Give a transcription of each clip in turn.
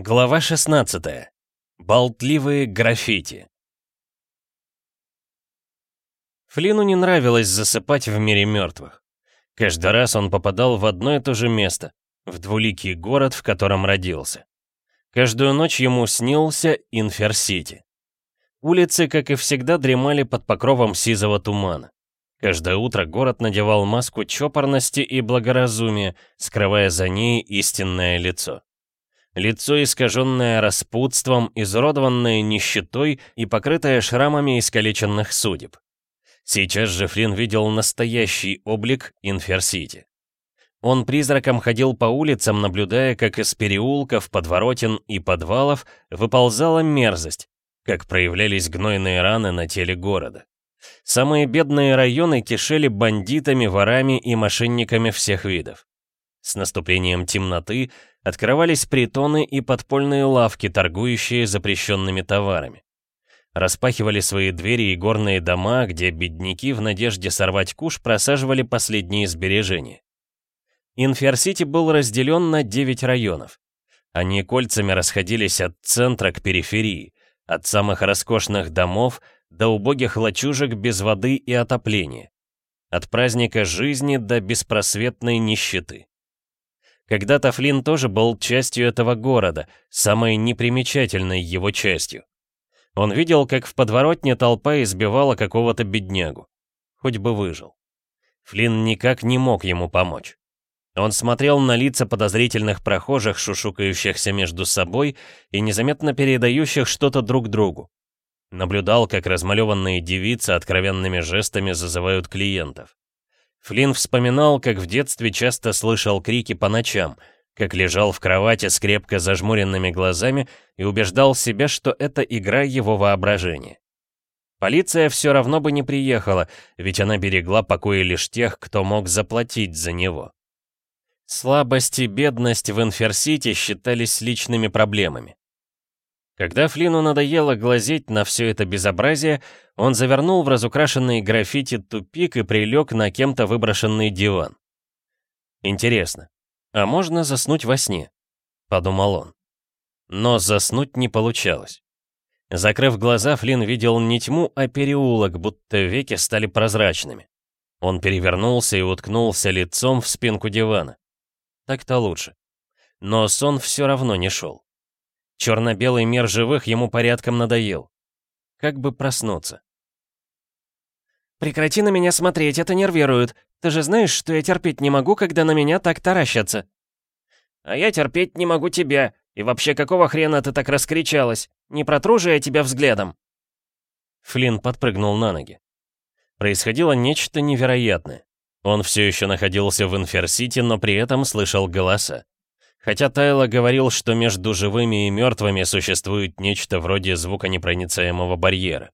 Глава 16. Болтливые граффити. Флину не нравилось засыпать в мире мертвых. Каждый раз он попадал в одно и то же место, в двуликий город, в котором родился. Каждую ночь ему снился Инферсити. Улицы, как и всегда, дремали под покровом сизого тумана. Каждое утро город надевал маску чопорности и благоразумия, скрывая за ней истинное лицо. Лицо, искаженное распутством, изуродованное нищетой и покрытое шрамами искалеченных судеб. Сейчас же Флинн видел настоящий облик Инферсити. Он призраком ходил по улицам, наблюдая, как из переулков, подворотен и подвалов выползала мерзость, как проявлялись гнойные раны на теле города. Самые бедные районы кишели бандитами, ворами и мошенниками всех видов. С наступлением темноты открывались притоны и подпольные лавки, торгующие запрещенными товарами. Распахивали свои двери и горные дома, где бедняки в надежде сорвать куш просаживали последние сбережения. Инферсити был разделен на 9 районов. Они кольцами расходились от центра к периферии, от самых роскошных домов до убогих лачужек без воды и отопления, от праздника жизни до беспросветной нищеты. Когда-то Флинн тоже был частью этого города, самой непримечательной его частью. Он видел, как в подворотне толпа избивала какого-то беднягу. Хоть бы выжил. Флинн никак не мог ему помочь. Он смотрел на лица подозрительных прохожих, шушукающихся между собой и незаметно передающих что-то друг другу. Наблюдал, как размалеванные девицы откровенными жестами зазывают клиентов. Флинн вспоминал, как в детстве часто слышал крики по ночам, как лежал в кровати с крепко зажмуренными глазами и убеждал себя, что это игра его воображения. Полиция все равно бы не приехала, ведь она берегла покои лишь тех, кто мог заплатить за него. Слабость и бедность в Инферсите считались личными проблемами. Когда Флину надоело глазеть на все это безобразие, он завернул в разукрашенный граффити тупик и прилег на кем-то выброшенный диван. «Интересно, а можно заснуть во сне?» — подумал он. Но заснуть не получалось. Закрыв глаза, Флинн видел не тьму, а переулок, будто веки стали прозрачными. Он перевернулся и уткнулся лицом в спинку дивана. Так-то лучше. Но сон все равно не шел. Черно-белый мир живых ему порядком надоел. Как бы проснуться. «Прекрати на меня смотреть, это нервирует. Ты же знаешь, что я терпеть не могу, когда на меня так таращатся». «А я терпеть не могу тебя. И вообще, какого хрена ты так раскричалась? Не протру же я тебя взглядом?» Флинн подпрыгнул на ноги. Происходило нечто невероятное. Он все еще находился в Инферсити, но при этом слышал голоса. Хотя Тайло говорил, что между живыми и мертвыми существует нечто вроде звуконепроницаемого барьера.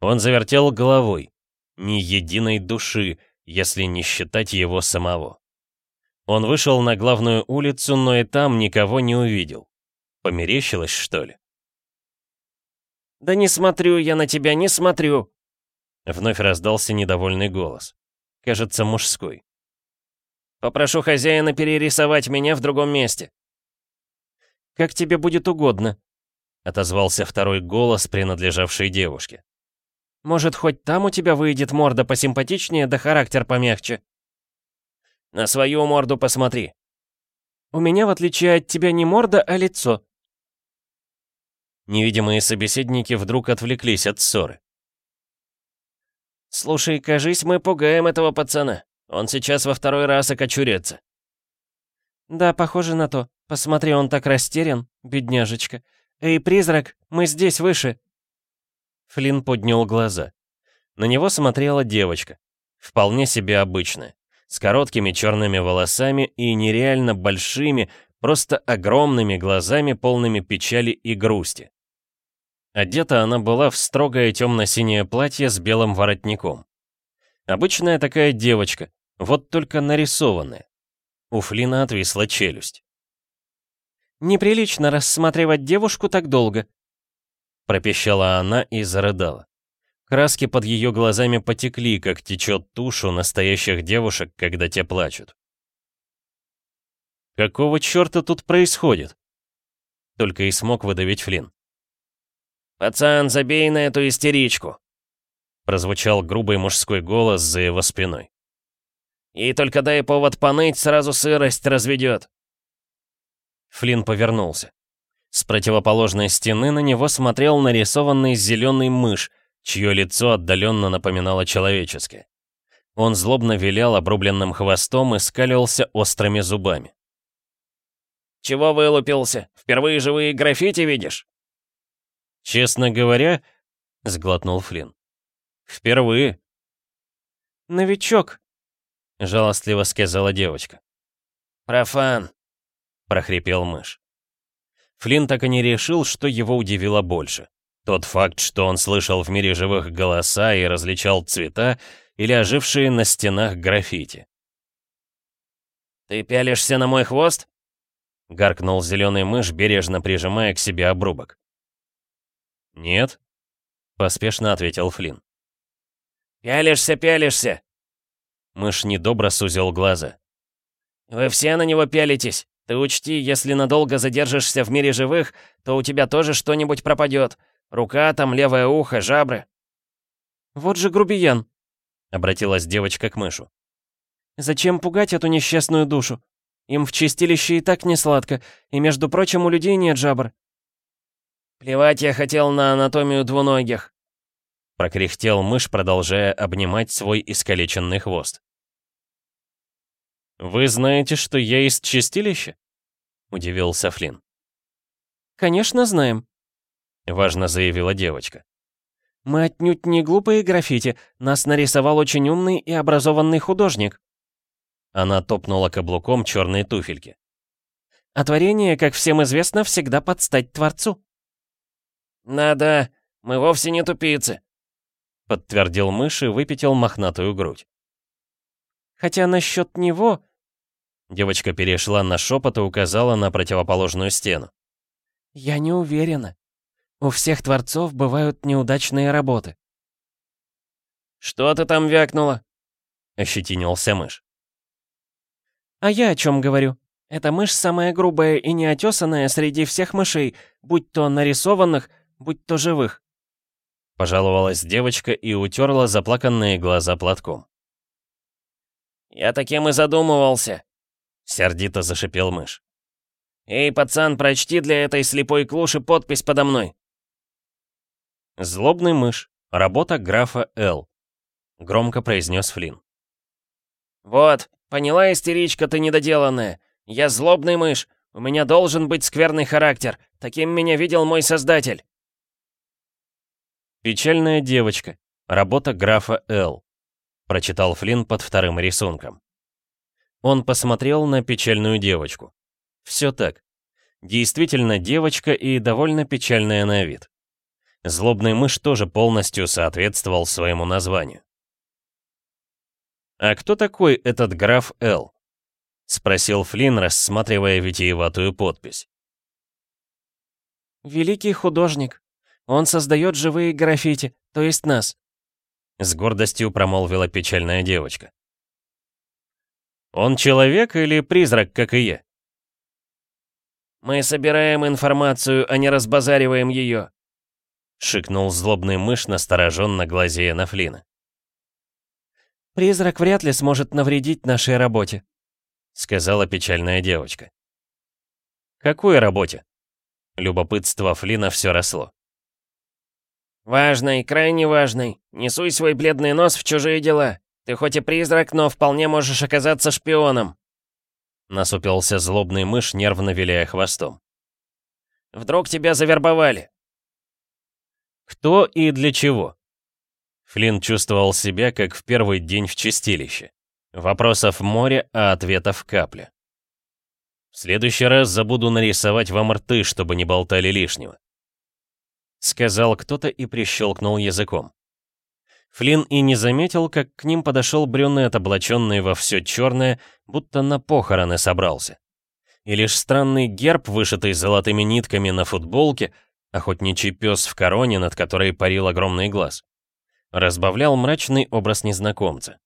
Он завертел головой. Ни единой души, если не считать его самого. Он вышел на главную улицу, но и там никого не увидел. Померещилось, что ли? «Да не смотрю я на тебя, не смотрю!» Вновь раздался недовольный голос. Кажется, мужской. Попрошу хозяина перерисовать меня в другом месте». «Как тебе будет угодно», — отозвался второй голос, принадлежавший девушке. «Может, хоть там у тебя выйдет морда посимпатичнее, да характер помягче?» «На свою морду посмотри». «У меня, в отличие от тебя, не морда, а лицо». Невидимые собеседники вдруг отвлеклись от ссоры. «Слушай, кажись, мы пугаем этого пацана», он сейчас во второй раз окочурится». «Да, похоже на то. Посмотри, он так растерян, бедняжечка. Эй, призрак, мы здесь выше!» Флинн поднял глаза. На него смотрела девочка. Вполне себе обычная. С короткими черными волосами и нереально большими, просто огромными глазами, полными печали и грусти. Одета она была в строгое темно-синее платье с белым воротником. Обычная такая девочка, вот только нарисованная. У Флина отвисла челюсть. «Неприлично рассматривать девушку так долго», — пропищала она и зарыдала. Краски под ее глазами потекли, как течет тушь у настоящих девушек, когда те плачут. «Какого черта тут происходит?» Только и смог выдавить Флинн. «Пацан, забей на эту истеричку!» прозвучал грубый мужской голос за его спиной. «И только дай повод поныть, сразу сырость разведет!» Флинн повернулся. С противоположной стены на него смотрел нарисованный зеленый мышь, чье лицо отдаленно напоминало человеческое. Он злобно вилял обрубленным хвостом и скалился острыми зубами. «Чего вылупился? Впервые живые граффити видишь?» «Честно говоря», — сглотнул Флинн, Впервые. «Новичок», — жалостливо сказала девочка. «Профан», — прохрипел мышь. Флинн так и не решил, что его удивило больше. Тот факт, что он слышал в мире живых голоса и различал цвета или ожившие на стенах граффити. «Ты пялишься на мой хвост?» — гаркнул зеленый мышь, бережно прижимая к себе обрубок. «Нет», — поспешно ответил Флинн. «Пялишься, пялишься!» Мышь недобро сузил глаза. «Вы все на него пялитесь. Ты учти, если надолго задержишься в мире живых, то у тебя тоже что-нибудь пропадет. Рука там, левое ухо, жабры». «Вот же грубиян!» — обратилась девочка к мышу. «Зачем пугать эту несчастную душу? Им в чистилище и так не сладко, и, между прочим, у людей нет жабр». «Плевать я хотел на анатомию двуногих», Прокряхтел мышь, продолжая обнимать свой искалеченный хвост. «Вы знаете, что я из чистилища?» — удивился Флинн. «Конечно знаем», — важно заявила девочка. «Мы отнюдь не глупые граффити, нас нарисовал очень умный и образованный художник». Она топнула каблуком черные туфельки. «А творение, как всем известно, всегда подстать творцу». «Надо, мы вовсе не тупицы», — подтвердил мышь и выпятил мохнатую грудь. «Хотя насчет него...» Девочка перешла на шепот и указала на противоположную стену. «Я не уверена. У всех творцов бывают неудачные работы». «Что ты там вякнула?» — ощетинился мышь. «А я о чем говорю? Эта мышь самая грубая и неотесанная среди всех мышей, будь то нарисованных, будь то живых. Пожаловалась девочка и утерла заплаканные глаза платком. «Я таким и задумывался», — сердито зашипел мышь. «Эй, пацан, прочти для этой слепой клуши подпись подо мной». «Злобный мышь. Работа графа Л», — громко произнес Флинн. «Вот, поняла истеричка ты недоделанная. Я злобный мышь. У меня должен быть скверный характер. Таким меня видел мой создатель». «Печальная девочка. Работа графа Л.» — прочитал Флинн под вторым рисунком. Он посмотрел на печальную девочку. Все так. Действительно девочка и довольно печальная на вид. Злобный мышь тоже полностью соответствовал своему названию. «А кто такой этот граф Л?» — спросил Флинн, рассматривая витиеватую подпись. «Великий художник», он создает живые граффити, то есть нас». С гордостью промолвила печальная девочка. «Он человек или призрак, как и я?» «Мы собираем информацию, а не разбазариваем ее», — шикнул злобный мышь, настороженно глазея на Флина. «Призрак вряд ли сможет навредить нашей работе», — сказала печальная девочка. «Какой работе?» Любопытство Флина все росло. «Важный, крайне важный. Не суй свой бледный нос в чужие дела. Ты хоть и призрак, но вполне можешь оказаться шпионом». Насупился злобный мышь, нервно виляя хвостом. «Вдруг тебя завербовали?» «Кто и для чего?» Флинн чувствовал себя, как в первый день в чистилище. Вопросов море, а ответов капля. «В следующий раз забуду нарисовать вам рты, чтобы не болтали лишнего сказал кто-то и прищелкнул языком. Флинн и не заметил, как к ним подошел брюнет, облаченный во все черное, будто на похороны собрался. И лишь странный герб, вышитый золотыми нитками на футболке, охотничий пес в короне, над которой парил огромный глаз, разбавлял мрачный образ незнакомца.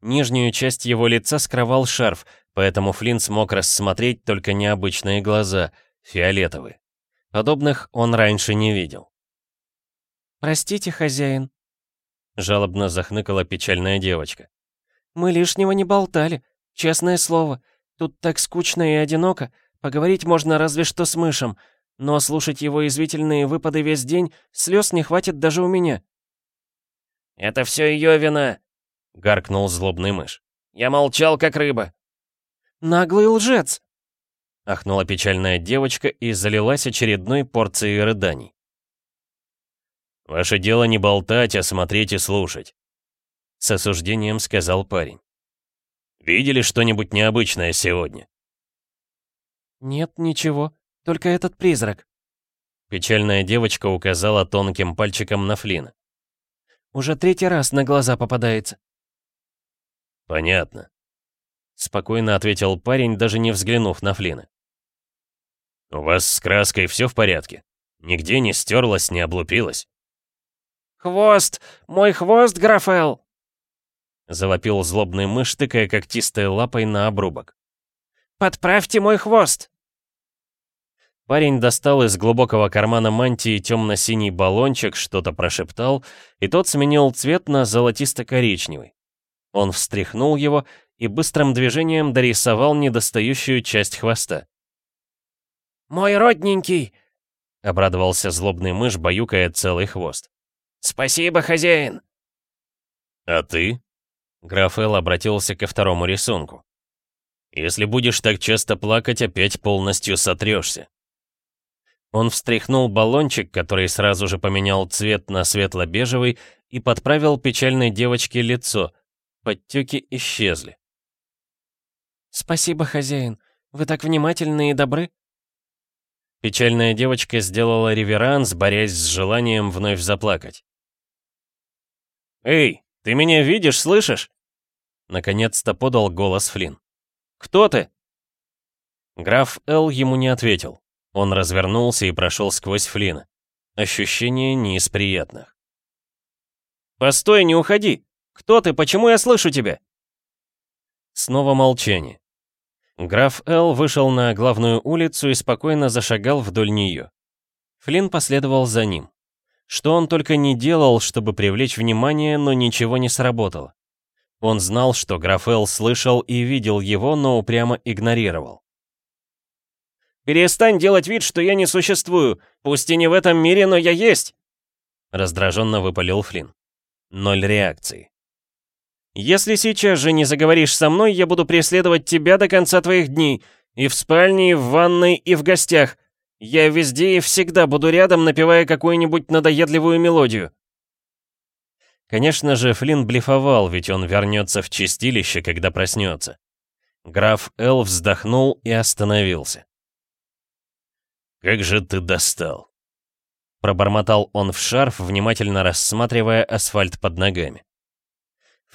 Нижнюю часть его лица скрывал шарф, поэтому Флинн смог рассмотреть только необычные глаза, фиолетовые. Подобных он раньше не видел. «Простите, хозяин», — жалобно захныкала печальная девочка. «Мы лишнего не болтали, честное слово. Тут так скучно и одиноко. Поговорить можно разве что с мышем, но слушать его извительные выпады весь день слез не хватит даже у меня». «Это все ее вина», — гаркнул злобный мышь. «Я молчал, как рыба». «Наглый лжец!» — ахнула печальная девочка и залилась очередной порцией рыданий. «Ваше дело не болтать, а смотреть и слушать», — с осуждением сказал парень. «Видели что-нибудь необычное сегодня?» «Нет, ничего, только этот призрак». Печальная девочка указала тонким пальчиком на Флина. «Уже третий раз на глаза попадается». «Понятно», — спокойно ответил парень, даже не взглянув на Флина. «У вас с краской все в порядке? Нигде не стерлась, не облупилась?» «Хвост! Мой хвост, Графел!» Завопил злобный мышь, тыкая когтистой лапой на обрубок. «Подправьте мой хвост!» Парень достал из глубокого кармана мантии темно-синий баллончик, что-то прошептал, и тот сменил цвет на золотисто-коричневый. Он встряхнул его и быстрым движением дорисовал недостающую часть хвоста. «Мой родненький!» — обрадовался злобный мышь, баюкая целый хвост. «Спасибо, хозяин!» «А ты?» — Граф Эл обратился ко второму рисунку. «Если будешь так часто плакать, опять полностью сотрешься». Он встряхнул баллончик, который сразу же поменял цвет на светло-бежевый, и подправил печальной девочке лицо. Подтеки исчезли. «Спасибо, хозяин. Вы так внимательны и добры. Печальная девочка сделала реверанс, борясь с желанием вновь заплакать. «Эй, ты меня видишь, слышишь?» Наконец-то подал голос Флинн. «Кто ты?» Граф Л. ему не ответил. Он развернулся и прошел сквозь Флина. Ощущение не из приятных. «Постой, не уходи! Кто ты? Почему я слышу тебя?» Снова молчание. Граф Л вышел на главную улицу и спокойно зашагал вдоль нее. Флинн последовал за ним. Что он только не делал, чтобы привлечь внимание, но ничего не сработало. Он знал, что граф Л слышал и видел его, но упрямо игнорировал. «Перестань делать вид, что я не существую! Пусть и не в этом мире, но я есть!» Раздраженно выпалил Флинн. Ноль реакции. Если сейчас же не заговоришь со мной, я буду преследовать тебя до конца твоих дней. И в спальне, и в ванной, и в гостях. Я везде и всегда буду рядом, напевая какую-нибудь надоедливую мелодию. Конечно же, Флинн блефовал, ведь он вернется в чистилище, когда проснется. Граф Эл вздохнул и остановился. «Как же ты достал!» Пробормотал он в шарф, внимательно рассматривая асфальт под ногами.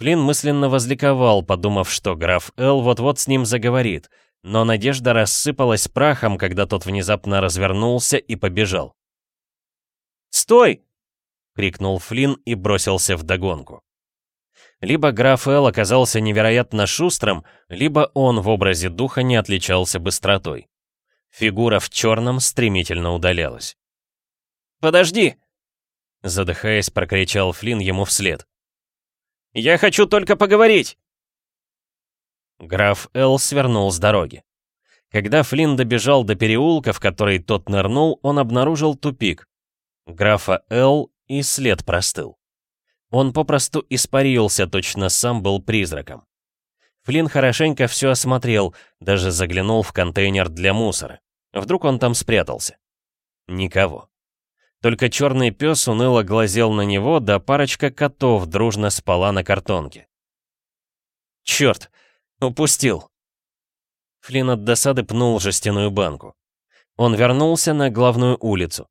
Флинн мысленно возликовал, подумав, что граф Эл вот-вот с ним заговорит, но надежда рассыпалась прахом, когда тот внезапно развернулся и побежал. «Стой!» — крикнул Флинн и бросился в догонку. Либо граф Эл оказался невероятно шустрым, либо он в образе духа не отличался быстротой. Фигура в черном стремительно удалялась. «Подожди!» Задыхаясь, прокричал Флинн ему вслед. Я хочу только поговорить!» Граф Л свернул с дороги. Когда Флинн добежал до переулка, в который тот нырнул, он обнаружил тупик. Графа Л и след простыл. Он попросту испарился, точно сам был призраком. Флинн хорошенько все осмотрел, даже заглянул в контейнер для мусора. Вдруг он там спрятался. Никого. Только черный пес уныло глазел на него, да парочка котов дружно спала на картонке. «Черт! Упустил!» Флин от досады пнул жестяную банку. Он вернулся на главную улицу.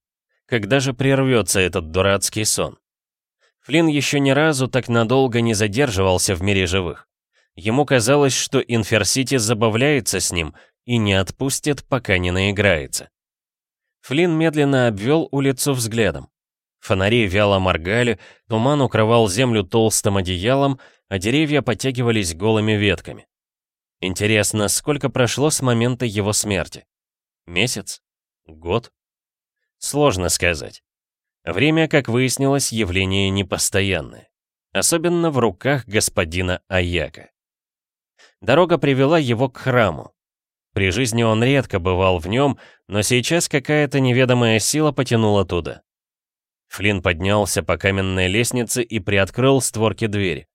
Когда же прервется этот дурацкий сон? Флин еще ни разу так надолго не задерживался в мире живых. Ему казалось, что Инферсити забавляется с ним и не отпустит, пока не наиграется. Флин медленно обвел улицу взглядом. Фонари вяло моргали, туман укрывал землю толстым одеялом, а деревья подтягивались голыми ветками. Интересно, сколько прошло с момента его смерти? Месяц? Год? Сложно сказать. Время, как выяснилось, явление непостоянное. Особенно в руках господина Аяка. Дорога привела его к храму, при жизни он редко бывал в нем, но сейчас какая-то неведомая сила потянула туда. Флинн поднялся по каменной лестнице и приоткрыл створки двери.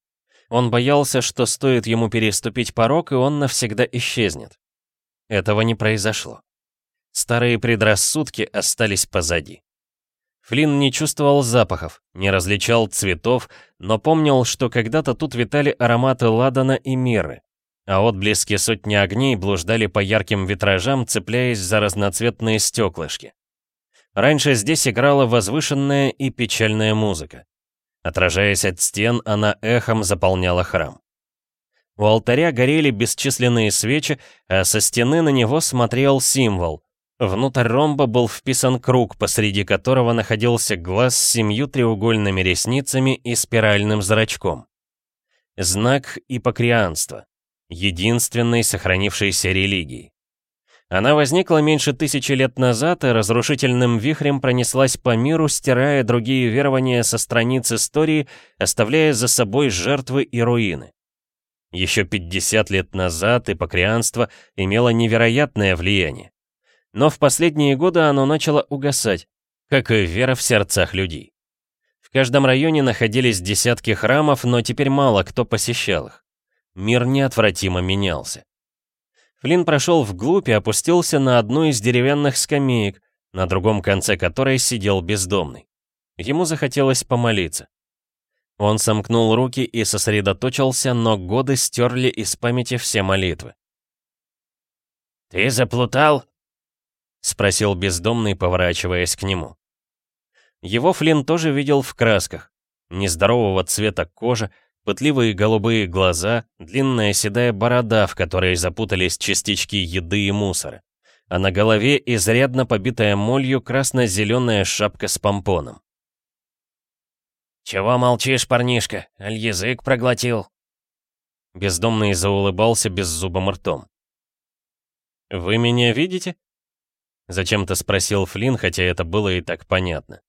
Он боялся, что стоит ему переступить порог, и он навсегда исчезнет. Этого не произошло. Старые предрассудки остались позади. Флинн не чувствовал запахов, не различал цветов, но помнил, что когда-то тут витали ароматы ладана и миры а отблески сотни огней блуждали по ярким витражам, цепляясь за разноцветные стеклышки. Раньше здесь играла возвышенная и печальная музыка. Отражаясь от стен, она эхом заполняла храм. У алтаря горели бесчисленные свечи, а со стены на него смотрел символ. Внутрь ромба был вписан круг, посреди которого находился глаз с семью треугольными ресницами и спиральным зрачком. Знак ипокрианства единственной сохранившейся религии. Она возникла меньше тысячи лет назад и разрушительным вихрем пронеслась по миру, стирая другие верования со страниц истории, оставляя за собой жертвы и руины. Еще 50 лет назад ипокрианство имело невероятное влияние. Но в последние годы оно начало угасать, как и вера в сердцах людей. В каждом районе находились десятки храмов, но теперь мало кто посещал их. Мир неотвратимо менялся. Флинн прошел вглубь и опустился на одну из деревянных скамеек, на другом конце которой сидел бездомный. Ему захотелось помолиться. Он сомкнул руки и сосредоточился, но годы стерли из памяти все молитвы. «Ты заплутал?» — спросил бездомный, поворачиваясь к нему. Его Флинн тоже видел в красках. Нездорового цвета кожи, пытливые голубые глаза, длинная седая борода, в которой запутались частички еды и мусора. А на голове изрядно побитая молью красно-зеленая шапка с помпоном. «Чего молчишь, парнишка? Аль язык проглотил?» Бездомный заулыбался беззубым ртом. «Вы меня видите?» Зачем-то спросил Флинн, хотя это было и так понятно.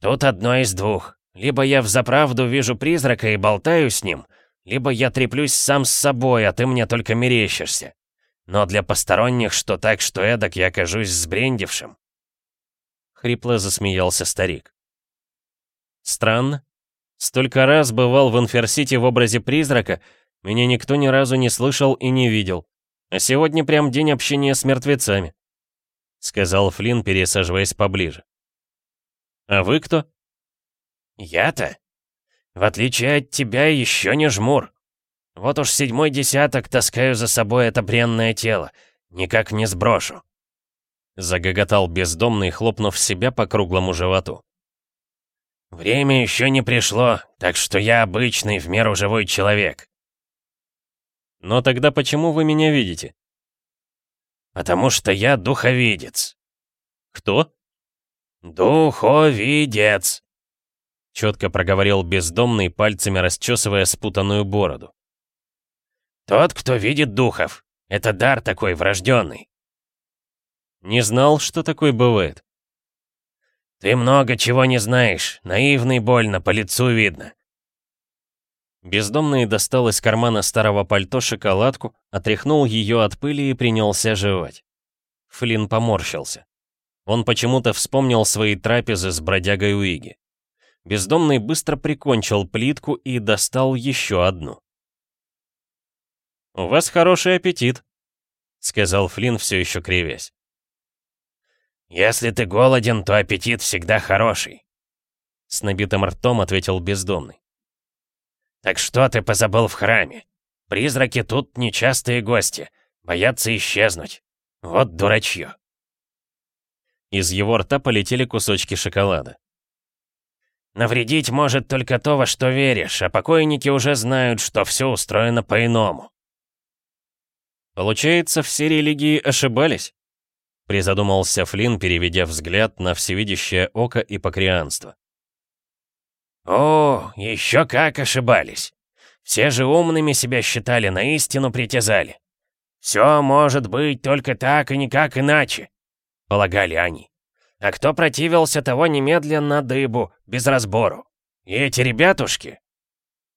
«Тут одно из двух. Либо я взаправду вижу призрака и болтаю с ним, либо я треплюсь сам с собой, а ты мне только мерещишься. Но для посторонних, что так, что эдак, я кажусь сбрендившим. Хрипло засмеялся старик. Странно. Столько раз бывал в Инферсите в образе призрака, меня никто ни разу не слышал и не видел. А сегодня прям день общения с мертвецами», — сказал Флинн, пересаживаясь поближе. «А вы кто?» Я-то? В отличие от тебя еще не жмур. Вот уж седьмой десяток таскаю за собой это бренное тело. Никак не сброшу. Загоготал бездомный, хлопнув себя по круглому животу. «Время еще не пришло, так что я обычный в меру живой человек». «Но тогда почему вы меня видите?» «Потому что я духовидец». «Кто?» «Духовидец», Четко проговорил бездомный, пальцами расчесывая спутанную бороду. «Тот, кто видит духов. Это дар такой врожденный». «Не знал, что такое бывает». «Ты много чего не знаешь. Наивный больно, по лицу видно». Бездомный достал из кармана старого пальто шоколадку, отряхнул ее от пыли и принялся жевать. Флинн поморщился. Он почему-то вспомнил свои трапезы с бродягой Уиги. Бездомный быстро прикончил плитку и достал еще одну. «У вас хороший аппетит», — сказал Флинн, все еще кривясь. «Если ты голоден, то аппетит всегда хороший», — с набитым ртом ответил бездомный. «Так что ты позабыл в храме? Призраки тут нечастые гости, боятся исчезнуть. Вот дурачье». Из его рта полетели кусочки шоколада. Навредить может только то, во что веришь, а покойники уже знают, что все устроено по-иному. Получается, все религии ошибались? Призадумался Флинн, переведя взгляд на всевидящее око и покрианство. О, еще как ошибались. Все же умными себя считали, на истину притязали. Все может быть только так и никак иначе, полагали они. А кто противился, того немедленно дыбу, без разбору. И эти ребятушки!»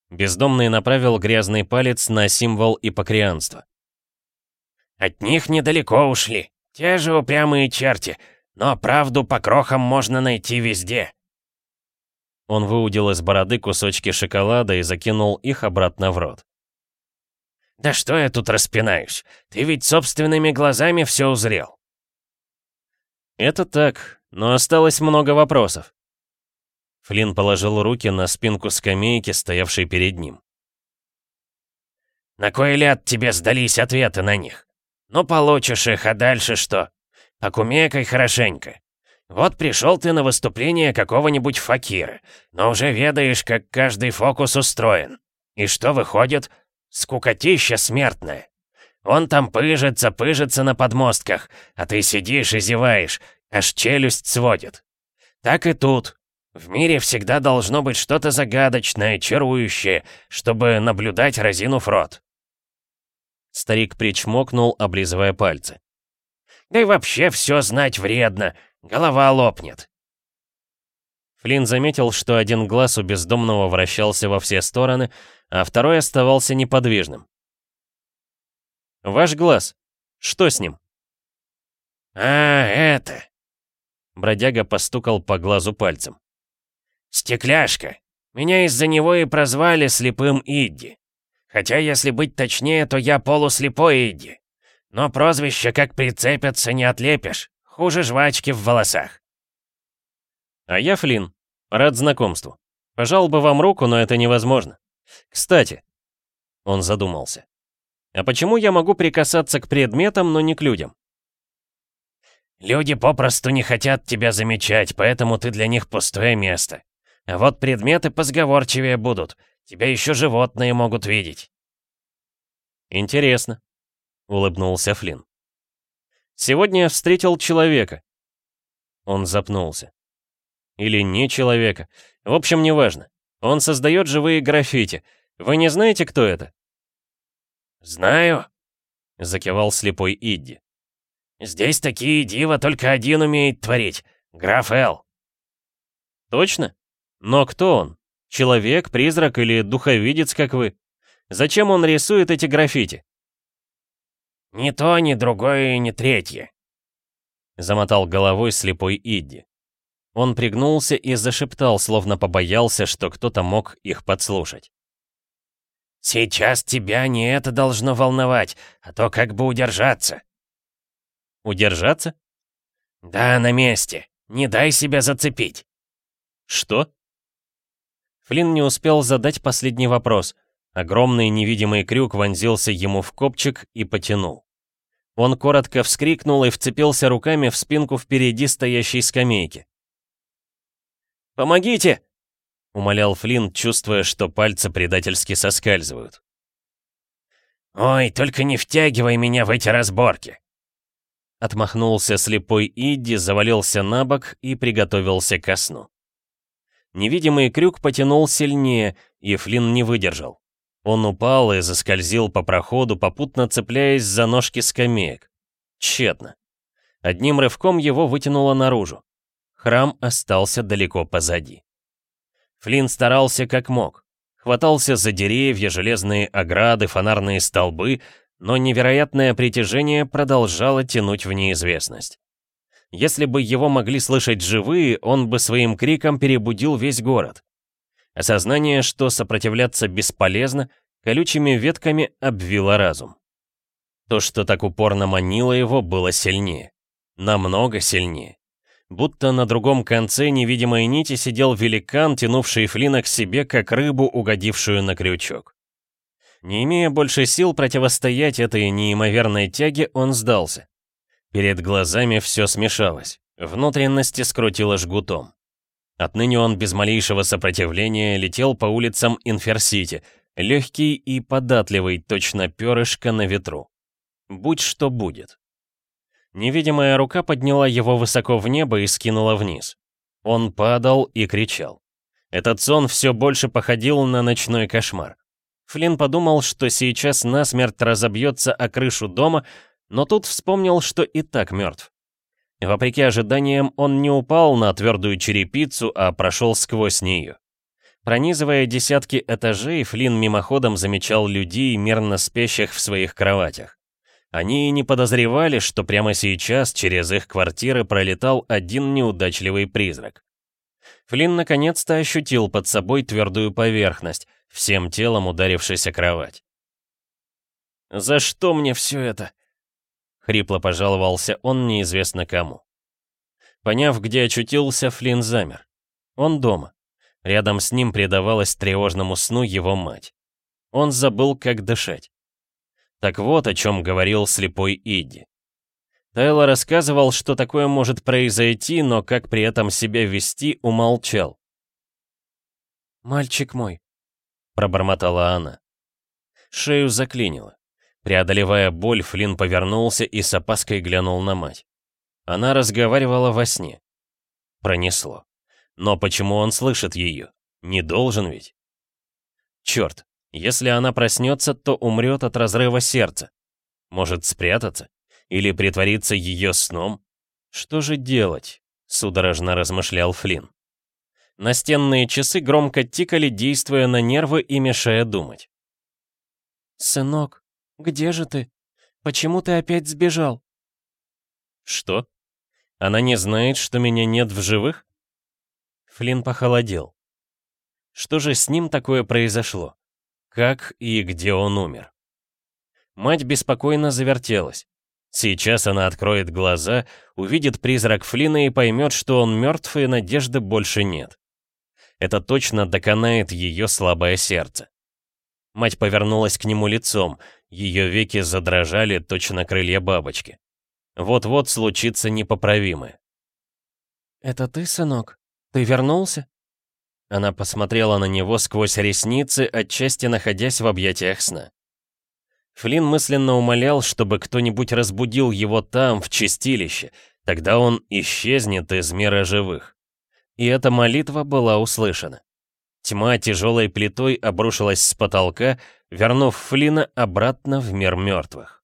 Бездомный направил грязный палец на символ ипокрианства. «От них недалеко ушли. Те же упрямые черти. Но правду по крохам можно найти везде». Он выудил из бороды кусочки шоколада и закинул их обратно в рот. «Да что я тут распинаюсь? Ты ведь собственными глазами все узрел. «Это так, но осталось много вопросов». Флинн положил руки на спинку скамейки, стоявшей перед ним. «На кой ляд тебе сдались ответы на них? Ну, получишь их, а дальше что? Покумекай хорошенько. Вот пришел ты на выступление какого-нибудь факира, но уже ведаешь, как каждый фокус устроен. И что выходит? Скукотища смертная. Он там пыжится, пыжится на подмостках, а ты сидишь и зеваешь, аж челюсть сводит. Так и тут. В мире всегда должно быть что-то загадочное, чарующее, чтобы наблюдать, разинув рот. Старик причмокнул, облизывая пальцы. «Да и вообще все знать вредно, голова лопнет». Флинн заметил, что один глаз у бездомного вращался во все стороны, а второй оставался неподвижным. Ваш глаз. Что с ним?» «А, это...» Бродяга постукал по глазу пальцем. «Стекляшка. Меня из-за него и прозвали слепым Идди. Хотя, если быть точнее, то я полуслепой Идди. Но прозвище как прицепятся не отлепишь. Хуже жвачки в волосах». «А я Флинн. Рад знакомству. Пожал бы вам руку, но это невозможно. Кстати...» Он задумался. А почему я могу прикасаться к предметам, но не к людям? Люди попросту не хотят тебя замечать, поэтому ты для них пустое место. А вот предметы посговорчивее будут. Тебя еще животные могут видеть. Интересно, улыбнулся Флинн. Сегодня я встретил человека. Он запнулся. Или не человека. В общем, неважно. Он создает живые граффити. Вы не знаете, кто это? «Знаю», — закивал слепой Идди. «Здесь такие дива только один умеет творить, граф Эл». «Точно? Но кто он? Человек, призрак или духовидец, как вы? Зачем он рисует эти граффити?» «Ни то, ни другое, ни третье», — замотал головой слепой Идди. Он пригнулся и зашептал, словно побоялся, что кто-то мог их подслушать. Сейчас тебя не это должно волновать, а то как бы удержаться. Удержаться? Да, на месте. Не дай себя зацепить. Что? Флинн не успел задать последний вопрос. Огромный невидимый крюк вонзился ему в копчик и потянул. Он коротко вскрикнул и вцепился руками в спинку впереди стоящей скамейки. «Помогите!» — умолял Флинн, чувствуя, что пальцы предательски соскальзывают. «Ой, только не втягивай меня в эти разборки!» Отмахнулся слепой Идди, завалился на бок и приготовился ко сну. Невидимый крюк потянул сильнее, и Флинн не выдержал. Он упал и заскользил по проходу, попутно цепляясь за ножки скамеек. Тщетно. Одним рывком его вытянуло наружу. Храм остался далеко позади. Флинн старался как мог. Хватался за деревья, железные ограды, фонарные столбы, но невероятное притяжение продолжало тянуть в неизвестность. Если бы его могли слышать живые, он бы своим криком перебудил весь город. Осознание, что сопротивляться бесполезно, колючими ветками обвило разум. То, что так упорно манило его, было сильнее. Намного сильнее. Будто на другом конце невидимой нити сидел великан, тянувший Флина к себе, как рыбу, угодившую на крючок. Не имея больше сил противостоять этой неимоверной тяге, он сдался. Перед глазами все смешалось, внутренности скрутило жгутом. Отныне он без малейшего сопротивления летел по улицам Инферсити, легкий и податливый, точно перышко на ветру. Будь что будет. Невидимая рука подняла его высоко в небо и скинула вниз. Он падал и кричал. Этот сон все больше походил на ночной кошмар. Флинн подумал, что сейчас насмерть разобьется о крышу дома, но тут вспомнил, что и так мертв. Вопреки ожиданиям, он не упал на твердую черепицу, а прошел сквозь нее. Пронизывая десятки этажей, Флинн мимоходом замечал людей, мирно спящих в своих кроватях. Они не подозревали, что прямо сейчас через их квартиры пролетал один неудачливый призрак. Флинн наконец-то ощутил под собой твердую поверхность, всем телом ударившись о кровать. «За что мне все это?» — хрипло пожаловался он неизвестно кому. Поняв, где очутился, Флинн замер. Он дома. Рядом с ним предавалась тревожному сну его мать. Он забыл, как дышать. Так вот о чем говорил слепой Иди. Тайло рассказывал, что такое может произойти, но как при этом себя вести, умолчал. «Мальчик мой», — пробормотала она. Шею заклинило. Преодолевая боль, Флинн повернулся и с опаской глянул на мать. Она разговаривала во сне. Пронесло. Но почему он слышит ее? Не должен ведь? Черт, если она проснется, то умрет от разрыва сердца. Может спрятаться? Или притвориться ее сном? Что же делать? Судорожно размышлял Флинн. Настенные часы громко тикали, действуя на нервы и мешая думать. «Сынок, где же ты? Почему ты опять сбежал?» «Что? Она не знает, что меня нет в живых?» Флинн похолодел. Что же с ним такое произошло? как и где он умер. Мать беспокойно завертелась. Сейчас она откроет глаза, увидит призрак Флина и поймет, что он мертв и надежды больше нет. Это точно доконает ее слабое сердце. Мать повернулась к нему лицом, ее веки задрожали точно крылья бабочки. Вот-вот случится непоправимое. «Это ты, сынок? Ты вернулся?» Она посмотрела на него сквозь ресницы, отчасти находясь в объятиях сна. Флин мысленно умолял, чтобы кто-нибудь разбудил его там, в чистилище, тогда он исчезнет из мира живых. И эта молитва была услышана. Тьма тяжелой плитой обрушилась с потолка, вернув Флина обратно в мир мертвых.